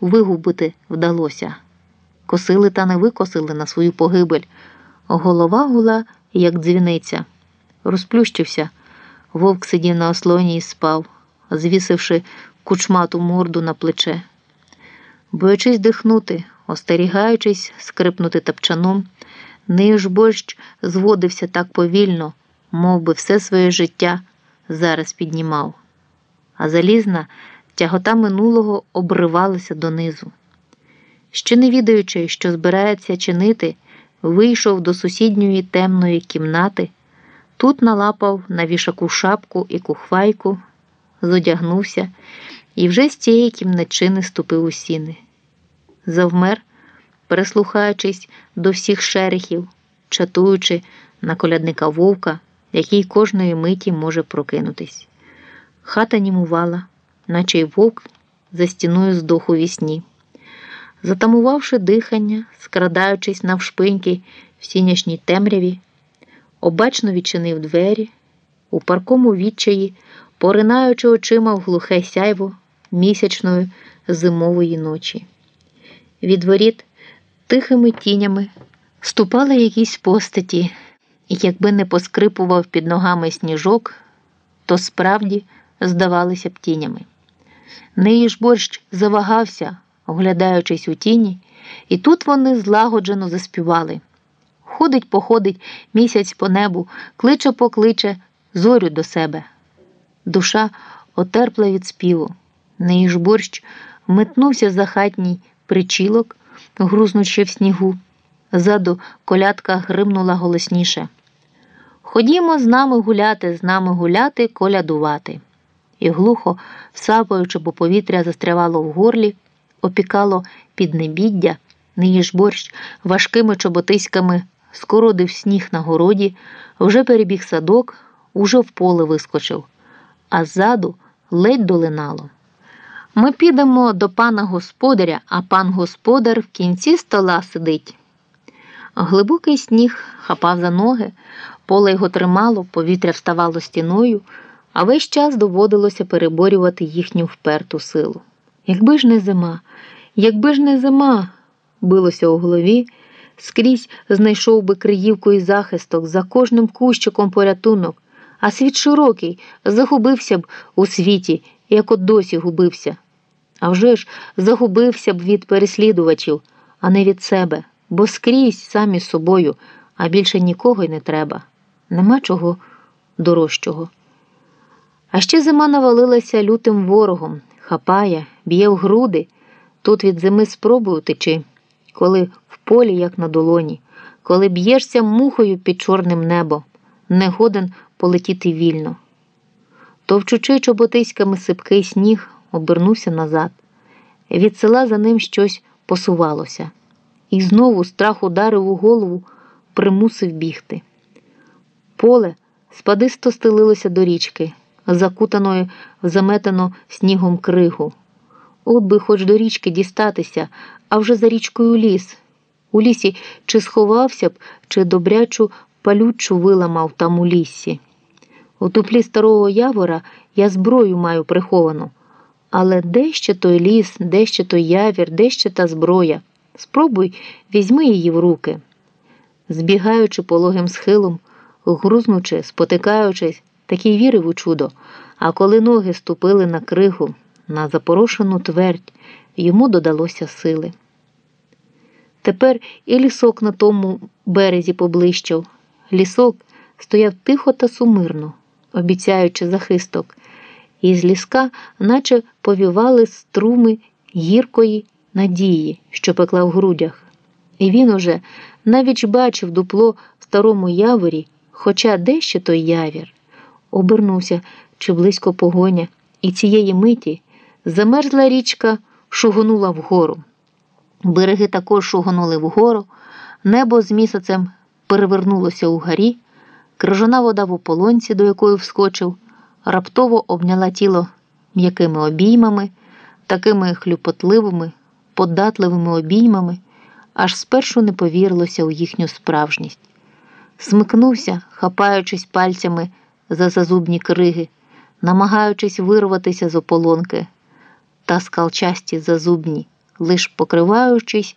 вигубити вдалося. Косили та не викосили на свою погибель. Голова гула, як дзвіниця. Розплющився. Вовк сидів на ослоні і спав, звісивши кучмату морду на плече. Боячись дихнути, остерігаючись скрипнути тапчаном, Нижборщ зводився так повільно, мов би все своє життя зараз піднімав, а залізна тягота минулого обривалася донизу. Ще не відаючи, що збирається чинити, вийшов до сусідньої темної кімнати, тут налапав на вішаку шапку і кухвайку, зодягнувся і вже з цієї кімначини ступив у сіни. Завмер, прислухаючись до всіх шерехів, чатуючи на колядника вовка, який кожної миті може прокинутись. Хата німувала, наче й вовк за стіною здох у вісні. Затамувавши дихання, скрадаючись навшпиньки в сінячній темряві, обачно відчинив двері, у паркому відчаї, поринаючи очима в глухе сяйво місячної зимової ночі. Від воріт тихими тінями ступали якісь постаті, і якби не поскрипував під ногами сніжок, то справді здавалися б тінями. Неї ж борщ завагався, оглядаючись у тіні, і тут вони злагоджено заспівали. Ходить, походить місяць по небу, кличе покличе зорю до себе. Душа отерпла від співу. Неї ж борщ метнувся за хатній причілок, грузнучи в снігу. Ззаду колядка гримнула голосніше. Ходімо з нами гуляти, з нами гуляти, колядувати. І глухо, всапаючи, бо повітря застрявало в горлі, опікало піднебіддя, ниї ж борщ важкими чоботиськами скородив сніг на городі, вже перебіг садок, уже в поле вискочив, а ззаду ледь долинало. Ми підемо до пана господаря, а пан господар в кінці стола сидить. Глибокий сніг хапав за ноги, поле його тримало, повітря вставало стіною, а весь час доводилося переборювати їхню вперту силу. Якби ж не зима, якби ж не зима, билося у голові, скрізь знайшов би криївку і захисток, за кожним кущиком порятунок, а світ широкий, загубився б у світі, як от досі губився. А вже ж загубився б від переслідувачів, а не від себе, бо скрізь самі з собою, а більше нікого й не треба. Нема чого дорожчого. А ще зима навалилася лютим ворогом, хапає, б'є в груди. Тут від зими спробуй утечи, коли в полі, як на долоні, коли б'єшся мухою під чорним небом, не годен полетіти вільно. Товчучи чоботиськами сипкий сніг, обернувся назад. Від села за ним щось посувалося, і знову страх ударив у голову, примусив бігти. Поле спадисто стелилося до річки, закутаної в заметано снігом кригу. От би хоч до річки дістатися, а вже за річкою ліс. У лісі чи сховався б, чи добрячу палючу виламав там у лісі. У туплі старого явора я зброю маю приховану. Але де ще той ліс, де ще той явір, де ще та зброя? Спробуй, візьми її в руки. Збігаючи пологим схилом, грузнучи, спотикаючись, такий вірив у чудо, а коли ноги ступили на кригу, на запорошену твердь, йому додалося сили. Тепер і лісок на тому березі поблищав. Лісок стояв тихо та сумирно, обіцяючи захисток і з ліска, наче повівали струми гіркої надії, що пекла в грудях. І він уже навіть бачив дупло в старому яворі, хоча дещо той явір, обернувся чи близько погоня, і цієї миті замерзла річка шугонула вгору. Береги також шугонули вгору, небо з місяцем перевернулося у горі, крижана вода в ополонці, до якої вскочив раптово обняла тіло м'якими обіймами, такими хлюпотливими, податливими обіймами, аж спершу не повірилося у їхню справжність. Смикнувся, хапаючись пальцями за зазубні криги, намагаючись вирватися з ополонки, та скалчасті зазубні, лиш покриваючись